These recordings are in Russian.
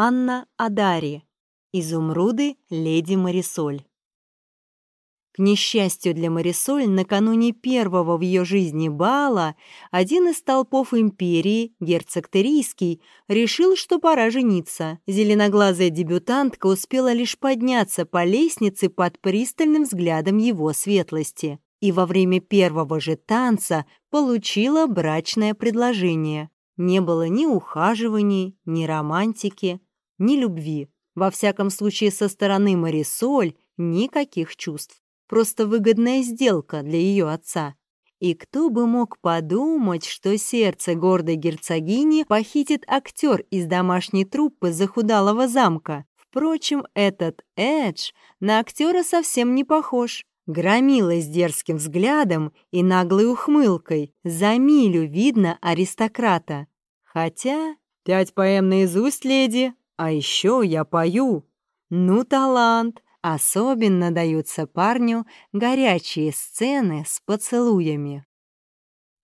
Анна Адари. Изумруды леди Марисоль. К несчастью для Марисоль, накануне первого в ее жизни бала один из толпов империи, герцог Терийский, решил, что пора жениться. Зеленоглазая дебютантка успела лишь подняться по лестнице под пристальным взглядом его светлости и во время первого же танца получила брачное предложение. Не было ни ухаживаний, ни романтики, ни любви. Во всяком случае, со стороны Марисоль никаких чувств. Просто выгодная сделка для ее отца. И кто бы мог подумать, что сердце гордой герцогини похитит актер из домашней труппы захудалого замка. Впрочем, этот Эдж на актера совсем не похож. Громила с дерзким взглядом и наглой ухмылкой. За милю видно аристократа. Хотя... «Пять поэм наизусть, леди», а еще я пою. Ну, талант! Особенно даются парню горячие сцены с поцелуями.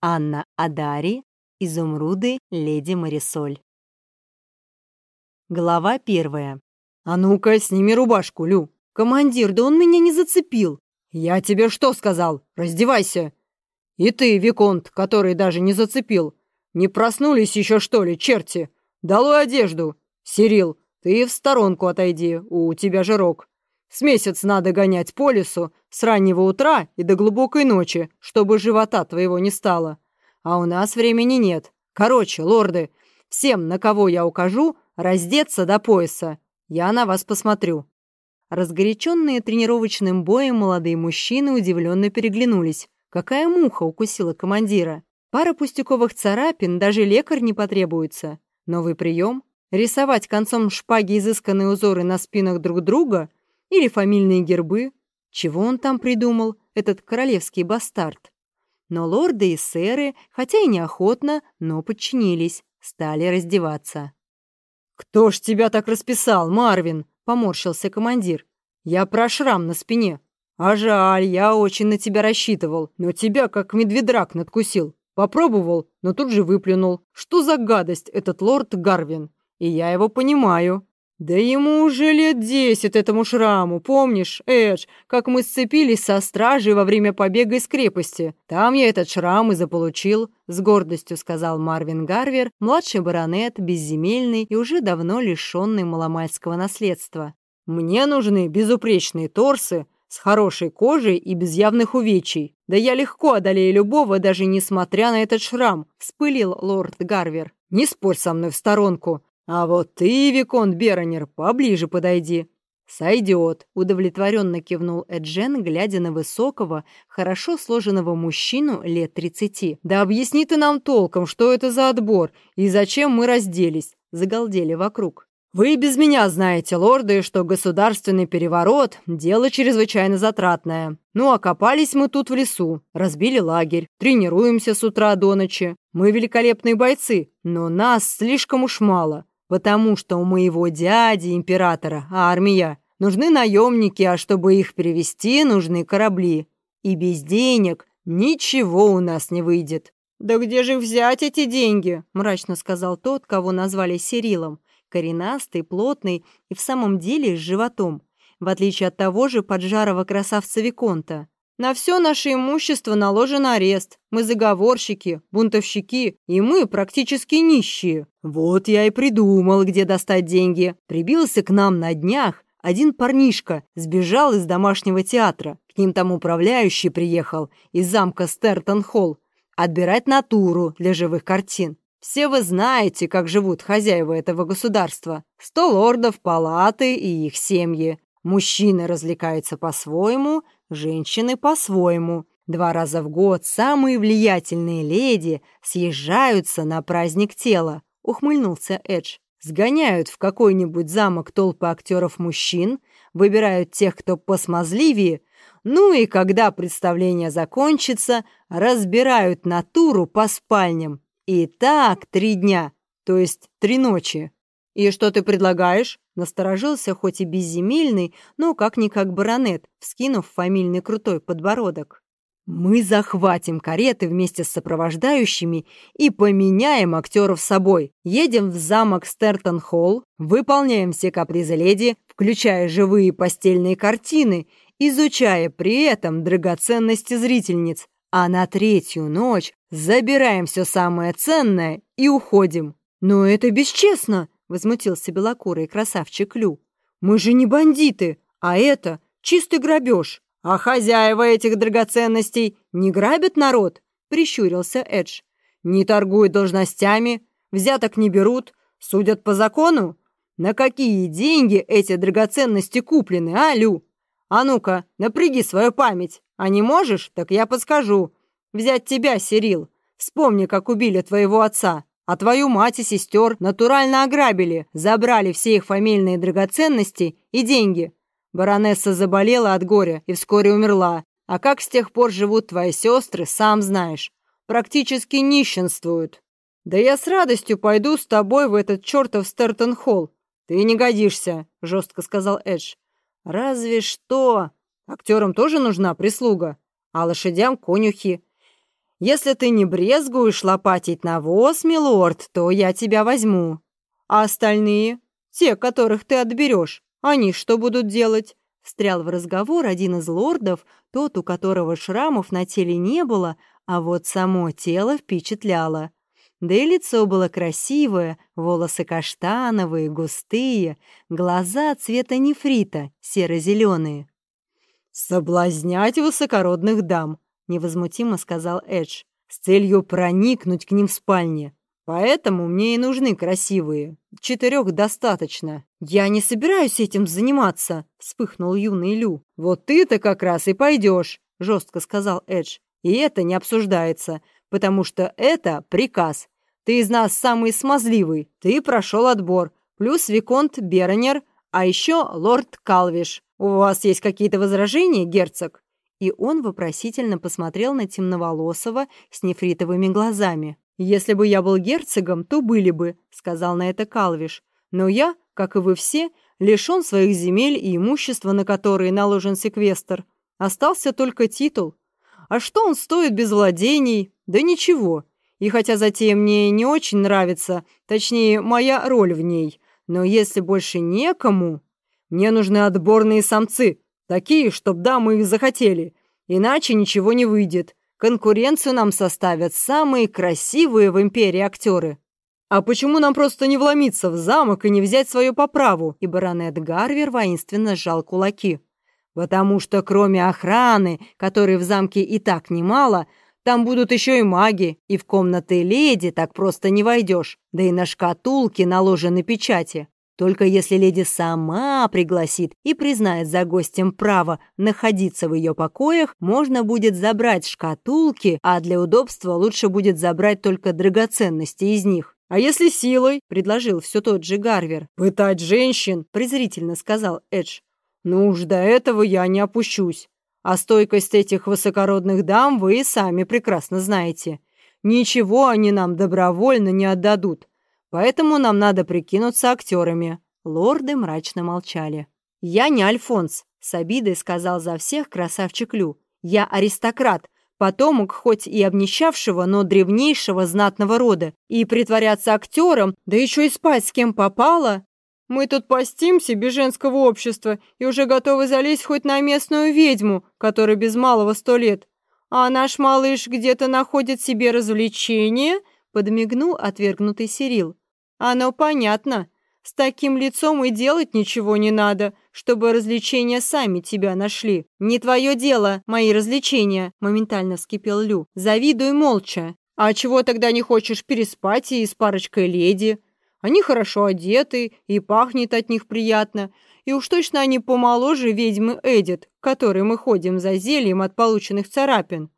Анна Адари, Изумруды, Леди Марисоль. Глава первая. «А ну-ка, сними рубашку, Лю!» «Командир, да он меня не зацепил!» «Я тебе что сказал? Раздевайся!» «И ты, Виконт, который даже не зацепил! Не проснулись еще, что ли, черти? Долой одежду! «Сирил, ты в сторонку отойди, у тебя жирок. С месяц надо гонять по лесу с раннего утра и до глубокой ночи, чтобы живота твоего не стало. А у нас времени нет. Короче, лорды, всем, на кого я укажу, раздеться до пояса. Я на вас посмотрю». Разгоряченные тренировочным боем молодые мужчины удивленно переглянулись. Какая муха укусила командира? Пара пустяковых царапин, даже лекарь не потребуется. Новый прием? Рисовать концом шпаги изысканные узоры на спинах друг друга или фамильные гербы? Чего он там придумал, этот королевский бастард? Но лорды и сэры, хотя и неохотно, но подчинились, стали раздеваться. «Кто ж тебя так расписал, Марвин?» — поморщился командир. «Я про шрам на спине. А жаль, я очень на тебя рассчитывал, но тебя как медведрак надкусил. Попробовал, но тут же выплюнул. Что за гадость этот лорд Гарвин? И я его понимаю. Да ему уже лет десять этому шраму, помнишь, Эдж, как мы сцепились со стражей во время побега из крепости? Там я этот шрам и заполучил, с гордостью сказал Марвин Гарвер, младший баронет, безземельный и уже давно лишенный маломальского наследства. Мне нужны безупречные торсы, с хорошей кожей и без явных увечий. Да я легко одолею любого, даже несмотря на этот шрам», — вспылил лорд Гарвер. «Не спорь со мной в сторонку. «А вот ты, Виконт Беронер, поближе подойди». «Сойдет», — удовлетворенно кивнул Эджен, глядя на высокого, хорошо сложенного мужчину лет тридцати. «Да объясни ты нам толком, что это за отбор и зачем мы разделись», — загалдели вокруг. «Вы без меня знаете, лорды, что государственный переворот — дело чрезвычайно затратное. Ну, окопались мы тут в лесу, разбили лагерь, тренируемся с утра до ночи. Мы великолепные бойцы, но нас слишком уж мало потому что у моего дяди, императора, армия. Нужны наемники, а чтобы их перевести, нужны корабли. И без денег ничего у нас не выйдет». «Да где же взять эти деньги?» – мрачно сказал тот, кого назвали Серилом. Коренастый, плотный и в самом деле с животом, в отличие от того же поджарого красавца Виконта. На все наше имущество наложен арест. Мы заговорщики, бунтовщики, и мы практически нищие. Вот я и придумал, где достать деньги. Прибился к нам на днях один парнишка, сбежал из домашнего театра. К ним там управляющий приехал из замка Стертон-Холл отбирать натуру для живых картин. Все вы знаете, как живут хозяева этого государства. Сто лордов, палаты и их семьи. Мужчины развлекаются по-своему, женщины по-своему. Два раза в год самые влиятельные леди съезжаются на праздник тела, ухмыльнулся Эдж. Сгоняют в какой-нибудь замок толпы актеров-мужчин, выбирают тех, кто посмазливее, ну и когда представление закончится, разбирают натуру по спальням. И так три дня, то есть три ночи. «И что ты предлагаешь?» Насторожился, хоть и безземельный, но как-никак баронет, вскинув фамильный крутой подбородок. Мы захватим кареты вместе с сопровождающими и поменяем актеров собой. Едем в замок Стертон-Холл, выполняем все капризы леди, включая живые постельные картины, изучая при этом драгоценности зрительниц. А на третью ночь забираем все самое ценное и уходим. «Но это бесчестно!» — возмутился белокурый красавчик Лю. «Мы же не бандиты, а это чистый грабеж!» «А хозяева этих драгоценностей не грабят народ?» — прищурился Эдж. «Не торгуют должностями, взяток не берут, судят по закону? На какие деньги эти драгоценности куплены, а, Лю? А ну-ка, напряги свою память. А не можешь? Так я подскажу. Взять тебя, Сирил. Вспомни, как убили твоего отца, а твою мать и сестер натурально ограбили, забрали все их фамильные драгоценности и деньги. Баронесса заболела от горя и вскоре умерла. А как с тех пор живут твои сестры, сам знаешь. Практически нищенствуют. Да я с радостью пойду с тобой в этот чертов Стертон-Холл. Ты не годишься, жестко сказал Эдж. Разве что. Актерам тоже нужна прислуга, а лошадям конюхи. Если ты не брезгуешь лопатить навоз, милорд, то я тебя возьму. А остальные, те, которых ты отберешь, они что будут делать?» Встрял в разговор один из лордов, тот, у которого шрамов на теле не было, а вот само тело впечатляло. Да и лицо было красивое, волосы каштановые, густые, глаза цвета нефрита, серо-зеленые. «Соблазнять высокородных дам», — невозмутимо сказал Эдж, «с целью проникнуть к ним в спальне. Поэтому мне и нужны красивые. Четырех достаточно. Я не собираюсь этим заниматься, вспыхнул юный Лю. Вот ты-то как раз и пойдешь, жестко сказал Эдж. И это не обсуждается, потому что это приказ. Ты из нас самый смазливый. Ты прошел отбор. Плюс Виконт Беронер, а еще лорд Калвиш. У вас есть какие-то возражения, герцог? И он вопросительно посмотрел на темноволосого с нефритовыми глазами. «Если бы я был герцогом, то были бы», — сказал на это Калвиш. «Но я, как и вы все, лишен своих земель и имущества, на которые наложен секвестр. Остался только титул. А что он стоит без владений? Да ничего. И хотя затея мне не очень нравится, точнее, моя роль в ней, но если больше некому... Мне нужны отборные самцы, такие, чтоб дамы их захотели, иначе ничего не выйдет. Конкуренцию нам составят самые красивые в империи актеры. А почему нам просто не вломиться в замок и не взять свою поправу? И баронет Гарвер воинственно сжал кулаки. Потому что кроме охраны, которой в замке и так немало, там будут еще и маги, и в комнаты леди так просто не войдешь, да и на шкатулке наложены печати. Только если леди сама пригласит и признает за гостем право находиться в ее покоях, можно будет забрать шкатулки, а для удобства лучше будет забрать только драгоценности из них. «А если силой?» — предложил все тот же Гарвер. «Пытать женщин?» — презрительно сказал Эдж. «Ну уж до этого я не опущусь. А стойкость этих высокородных дам вы и сами прекрасно знаете. Ничего они нам добровольно не отдадут. Поэтому нам надо прикинуться актерами». Лорды мрачно молчали. «Я не Альфонс», — с обидой сказал за всех красавчик Лю. «Я аристократ, потомок хоть и обнищавшего, но древнейшего знатного рода. И притворяться актером, да еще и спать с кем попало. Мы тут постимся без женского общества и уже готовы залезть хоть на местную ведьму, которая без малого сто лет. А наш малыш где-то находит себе развлечение?» — подмигнул отвергнутый Сирил. Оно понятно. С таким лицом и делать ничего не надо, чтобы развлечения сами тебя нашли. Не твое дело, мои развлечения, моментально вскипел Лю. Завидуй молча. А чего тогда не хочешь переспать и с парочкой леди? Они хорошо одеты, и пахнет от них приятно. И уж точно они помоложе ведьмы Эдит, которой мы ходим за зельем от полученных царапин.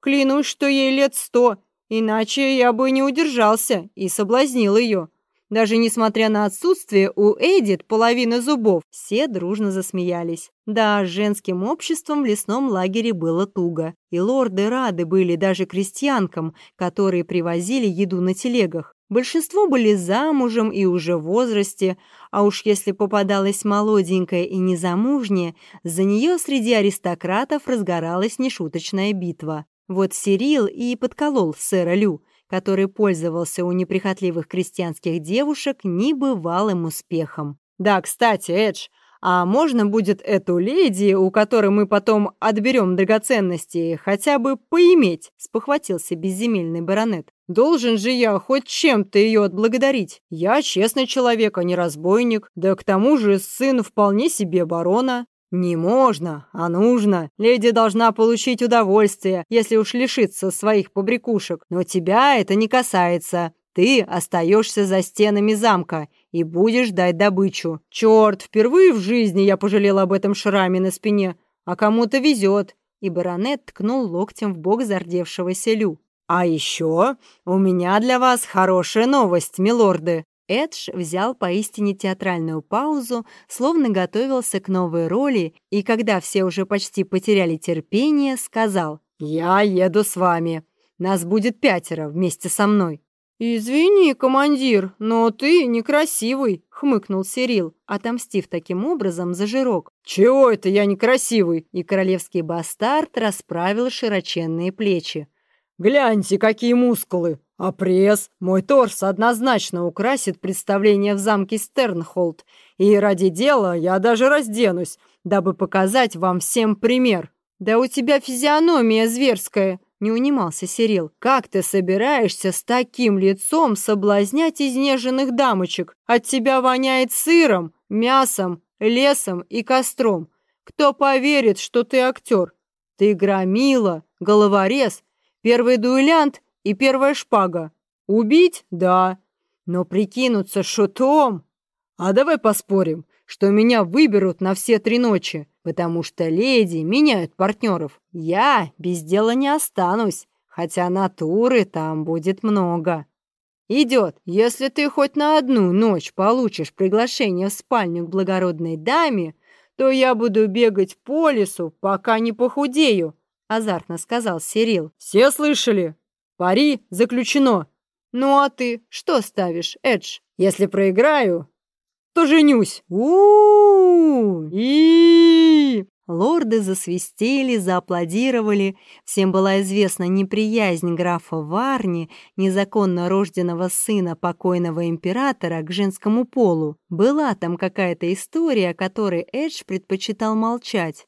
Клянусь, что ей лет сто, иначе я бы не удержался и соблазнил ее. Даже несмотря на отсутствие у Эдит половины зубов, все дружно засмеялись. Да, с женским обществом в лесном лагере было туго. И лорды рады были даже крестьянкам, которые привозили еду на телегах. Большинство были замужем и уже в возрасте, а уж если попадалась молоденькая и незамужняя, за нее среди аристократов разгоралась нешуточная битва. Вот Сирил и подколол сэра Лю, который пользовался у неприхотливых крестьянских девушек небывалым успехом. «Да, кстати, Эдж, а можно будет эту леди, у которой мы потом отберем драгоценности, хотя бы поиметь?» — спохватился безземельный баронет. «Должен же я хоть чем-то ее отблагодарить. Я честный человек, а не разбойник. Да к тому же сын вполне себе барона. «Не можно, а нужно. Леди должна получить удовольствие, если уж лишиться своих побрякушек. Но тебя это не касается. Ты остаешься за стенами замка и будешь ждать добычу. Черт, впервые в жизни я пожалел об этом шраме на спине. А кому-то везет». И баронет ткнул локтем в бок зардевшегося Лю. «А еще у меня для вас хорошая новость, милорды. Эдж взял поистине театральную паузу, словно готовился к новой роли, и когда все уже почти потеряли терпение, сказал «Я еду с вами. Нас будет пятеро вместе со мной». «Извини, командир, но ты некрасивый», — хмыкнул Сирил, отомстив таким образом за жирок. «Чего это я некрасивый?» И королевский бастард расправил широченные плечи. «Гляньте, какие мускулы! А пресс? Мой торс однозначно украсит представление в замке Стернхолд. И ради дела я даже разденусь, дабы показать вам всем пример. Да у тебя физиономия зверская, не унимался Сирил. Как ты собираешься с таким лицом соблазнять изнеженных дамочек? От тебя воняет сыром, мясом, лесом и костром. Кто поверит, что ты актер? Ты громила, головорез, первый дуэлянт и первая шпага. Убить? Да. Но прикинуться шутом? А давай поспорим, что меня выберут на все три ночи, потому что леди меняют партнеров. Я без дела не останусь, хотя натуры там будет много. Идет, если ты хоть на одну ночь получишь приглашение в спальню к благородной даме, то я буду бегать по лесу, пока не похудею, азартно сказал Сирил. Все слышали? Пари заключено. Ну а ты что ставишь, Эдж? Если проиграю, то женюсь. у и Лорды засвистели, зааплодировали. Всем была известна неприязнь графа Варни, незаконно рожденного сына покойного императора, к женскому полу. Была там какая-то история, о которой Эдж предпочитал молчать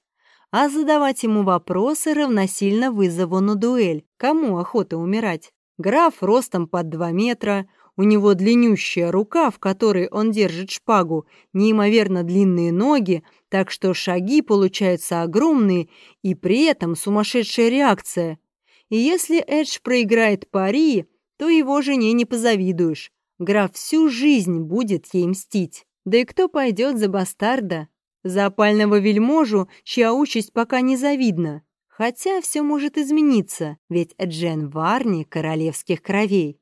а задавать ему вопросы равносильно вызову на дуэль. Кому охота умирать? Граф ростом под два метра, у него длиннющая рука, в которой он держит шпагу, неимоверно длинные ноги, так что шаги получаются огромные и при этом сумасшедшая реакция. И если Эдж проиграет пари, то его жене не позавидуешь. Граф всю жизнь будет ей мстить. Да и кто пойдет за бастарда? За опального вельможу, чья участь пока не завидна. Хотя все может измениться, ведь Джен Варни королевских кровей.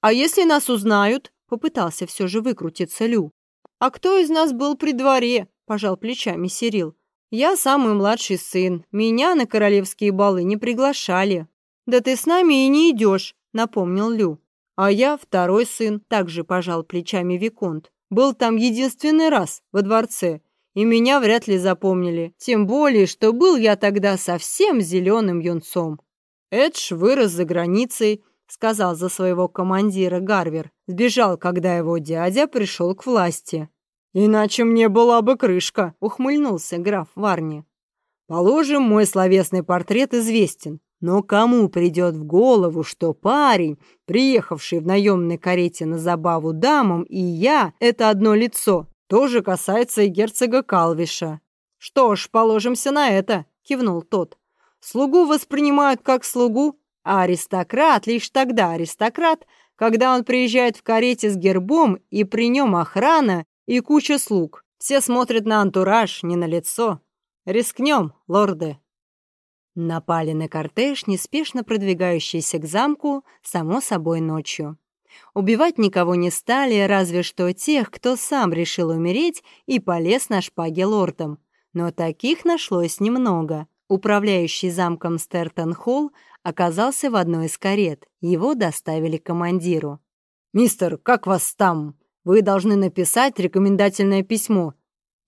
«А если нас узнают?» — попытался все же выкрутиться Лю. «А кто из нас был при дворе?» — пожал плечами Сирил. «Я самый младший сын. Меня на королевские балы не приглашали». «Да ты с нами и не идешь», — напомнил Лю. «А я второй сын», — также пожал плечами Виконт. «Был там единственный раз, во дворце, и меня вряд ли запомнили. Тем более, что был я тогда совсем зеленым юнцом. Эдж вырос за границей, сказал за своего командира Гарвер. Сбежал, когда его дядя пришел к власти. «Иначе мне была бы крышка», — ухмыльнулся граф Варни. «Положим, мой словесный портрет известен. Но кому придет в голову, что парень, приехавший в наемной карете на забаву дамам, и я — это одно лицо? Тоже касается и герцога Калвиша. Что ж, положимся на это, кивнул тот. Слугу воспринимают как слугу, а аристократ лишь тогда аристократ, когда он приезжает в карете с гербом и при нем охрана и куча слуг. Все смотрят на антураж, не на лицо. Рискнем, лорды. Напали на кортеж, неспешно продвигающийся к замку, само собой ночью. Убивать никого не стали, разве что тех, кто сам решил умереть и полез на шпаге лордом. Но таких нашлось немного. Управляющий замком Стертон-Холл оказался в одной из карет. Его доставили командиру. «Мистер, как вас там? Вы должны написать рекомендательное письмо».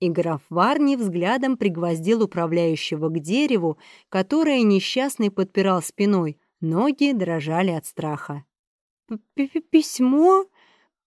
И граф Варни взглядом пригвоздил управляющего к дереву, которое несчастный подпирал спиной. Ноги дрожали от страха. «Письмо?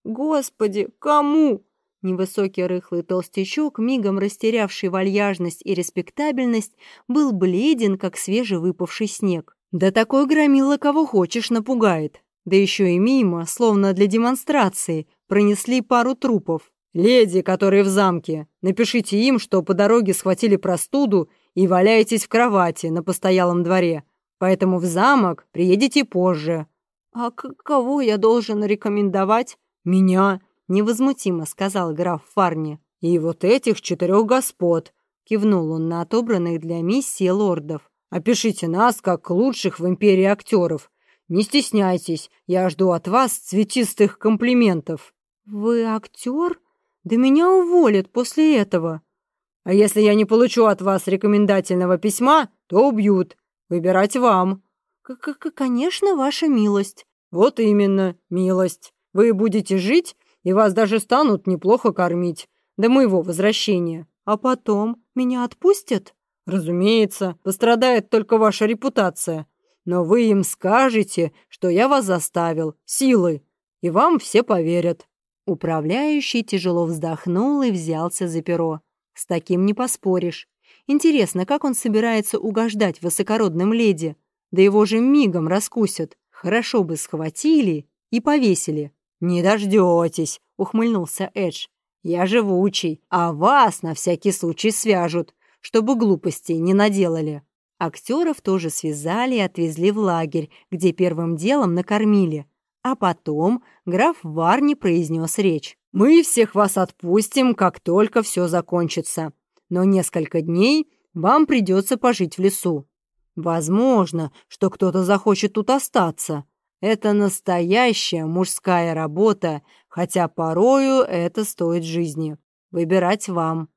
Господи, кому?» Невысокий рыхлый толстячок, мигом растерявший вальяжность и респектабельность, был бледен, как свежевыпавший снег. Да такой громила кого хочешь напугает. Да еще и мимо, словно для демонстрации, пронесли пару трупов. «Леди, которые в замке, напишите им, что по дороге схватили простуду и валяетесь в кровати на постоялом дворе, поэтому в замок приедете позже». «А кого я должен рекомендовать?» «Меня», — невозмутимо сказал граф Фарни. «И вот этих четырех господ», — кивнул он на отобранных для миссии лордов. «Опишите нас как лучших в империи актеров. Не стесняйтесь, я жду от вас цветистых комплиментов». «Вы актер? Да меня уволят после этого». «А если я не получу от вас рекомендательного письма, то убьют. Выбирать вам». К -к «Конечно, ваша милость». «Вот именно, милость. Вы будете жить и вас даже станут неплохо кормить до моего возвращения. А потом меня отпустят? Разумеется, пострадает только ваша репутация. Но вы им скажете, что я вас заставил, силой, и вам все поверят». Управляющий тяжело вздохнул и взялся за перо. С таким не поспоришь. Интересно, как он собирается угождать высокородным леди? Да его же мигом раскусят. Хорошо бы схватили и повесили. «Не дождетесь», — ухмыльнулся Эдж. «Я живучий, а вас на всякий случай свяжут, чтобы глупостей не наделали». Актеров тоже связали и отвезли в лагерь, где первым делом накормили. А потом граф Варни произнес речь. «Мы всех вас отпустим, как только все закончится. Но несколько дней вам придется пожить в лесу. Возможно, что кто-то захочет тут остаться, это настоящая мужская работа, хотя порою это стоит жизни. Выбирать вам».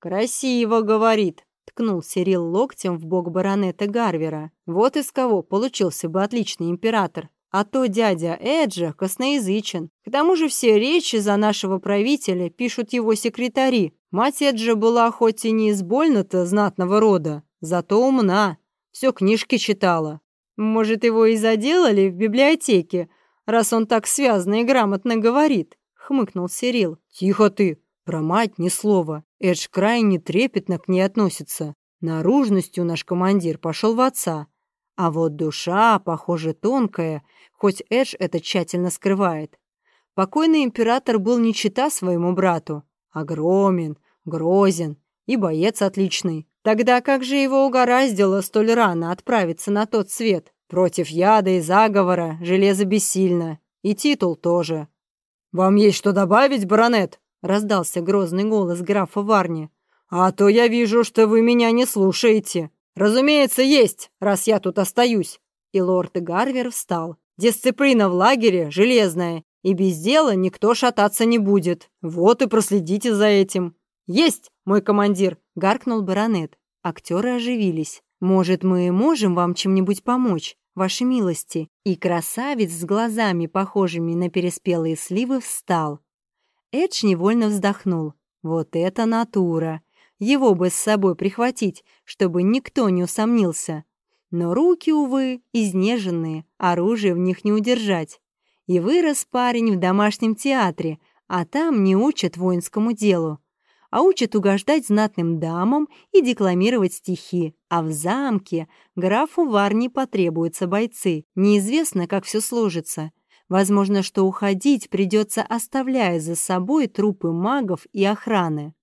«Красиво, — говорит», — ткнул Сирил локтем в бок баронета Гарвера. «Вот из кого получился бы отличный император. А то дядя Эджа косноязычен. К тому же все речи за нашего правителя пишут его секретари. Мать Эджа была хоть и не из больно-то знатного рода, зато умна. Все книжки читала. Может, его и заделали в библиотеке, раз он так связно и грамотно говорит?» — хмыкнул Сирил. «Тихо ты! Про мать ни слова. Эдж крайне трепетно к ней относится. Наружностью наш командир пошел в отца. А вот душа, похоже, тонкая, хоть Эдж это тщательно скрывает. Покойный император был не чита своему брату. Огромен, грозен и боец отличный. Тогда как же его угораздило столь рано отправиться на тот свет? Против яда и заговора железо бессильно. И титул тоже. «Вам есть что добавить, баронет?» — раздался грозный голос графа Варни. «А то я вижу, что вы меня не слушаете. Разумеется, есть, раз я тут остаюсь». И лорд Гарвер встал. «Дисциплина в лагере железная, и без дела никто шататься не будет. Вот и проследите за этим». «Есть, мой командир!» — гаркнул баронет. Актеры оживились. «Может, мы можем вам чем-нибудь помочь, вашей милости?» И красавец с глазами, похожими на переспелые сливы, встал. Эдж невольно вздохнул. «Вот это натура! Его бы с собой прихватить, чтобы никто не усомнился. Но руки, увы, изнеженные, оружие в них не удержать. И вырос парень в домашнем театре, а там не учат воинскому делу а учат угождать знатным дамам и декламировать стихи. А в замке графу Варни потребуются бойцы. Неизвестно, как все сложится. Возможно, что уходить придется, оставляя за собой трупы магов и охраны.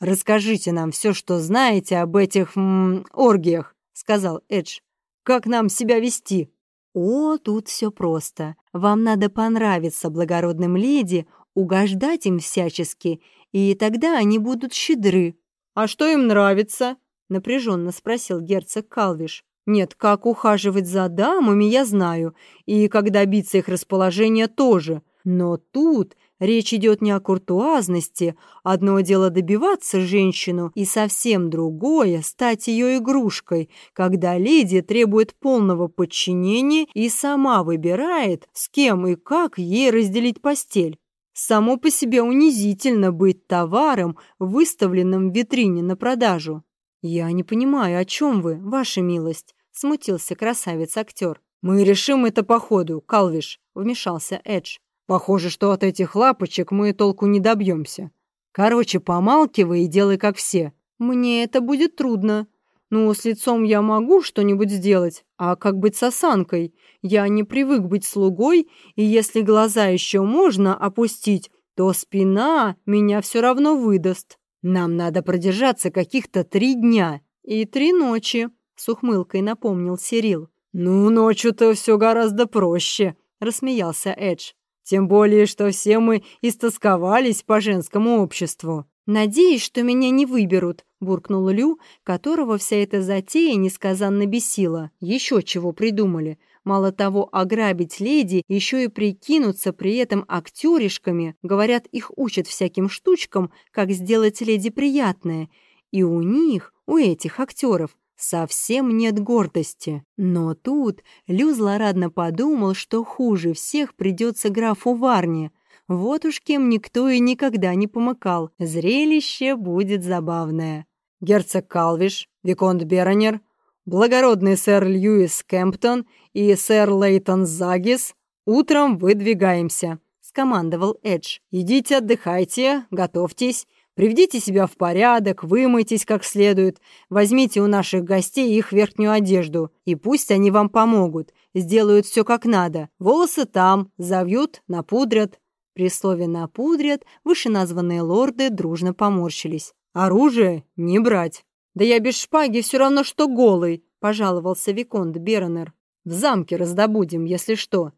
«Расскажите нам все, что знаете об этих м, оргиях», — сказал Эдж. «Как нам себя вести?» «О, тут все просто. Вам надо понравиться благородным леди, угождать им всячески и тогда они будут щедры. «А что им нравится?» — напряженно спросил герцог Калвиш. «Нет, как ухаживать за дамами, я знаю, и как добиться их расположения тоже. Но тут Речь идет не о куртуазности, одно дело добиваться женщину, и совсем другое — стать ее игрушкой, когда леди требует полного подчинения и сама выбирает, с кем и как ей разделить постель. Само по себе унизительно быть товаром, выставленным в витрине на продажу. «Я не понимаю, о чем вы, ваша милость?» — смутился красавец-актер. «Мы решим это по ходу, Калвиш», — вмешался Эдж. Похоже, что от этих лапочек мы толку не добьемся. Короче, помалкивай и делай как все. Мне это будет трудно. Ну, с лицом я могу что-нибудь сделать, а как быть с осанкой? Я не привык быть слугой, и если глаза еще можно опустить, то спина меня все равно выдаст. Нам надо продержаться каких-то три дня и три ночи, с ухмылкой напомнил Сирил. Ну, ночью-то все гораздо проще, рассмеялся Эдж. Тем более, что все мы истосковались по женскому обществу. «Надеюсь, что меня не выберут», — буркнул Лю, которого вся эта затея несказанно бесила. Еще чего придумали. Мало того, ограбить леди, еще и прикинуться при этом актеришками. Говорят, их учат всяким штучкам, как сделать леди приятное. И у них, у этих актеров, совсем нет гордости. Но тут Лю злорадно подумал, что хуже всех придется графу Варне. Вот уж кем никто и никогда не помыкал. Зрелище будет забавное. Герцог Калвиш, Виконт Беронер, благородный сэр Льюис Кемптон и сэр Лейтон Загис, утром выдвигаемся, скомандовал Эдж. Идите отдыхайте, готовьтесь. Приведите себя в порядок, вымойтесь как следует, возьмите у наших гостей их верхнюю одежду, и пусть они вам помогут, сделают все как надо. Волосы там, завьют, напудрят». При слове «напудрят» вышеназванные лорды дружно поморщились. «Оружие не брать». «Да я без шпаги все равно, что голый», — пожаловался Виконт Бернер. «В замке раздобудем, если что.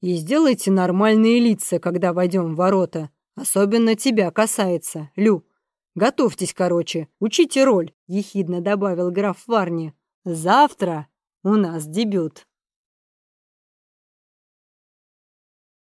И сделайте нормальные лица, когда войдем в ворота. Особенно тебя касается, Лю. Готовьтесь, короче, учите роль, ехидно добавил граф Варни. Завтра у нас дебют.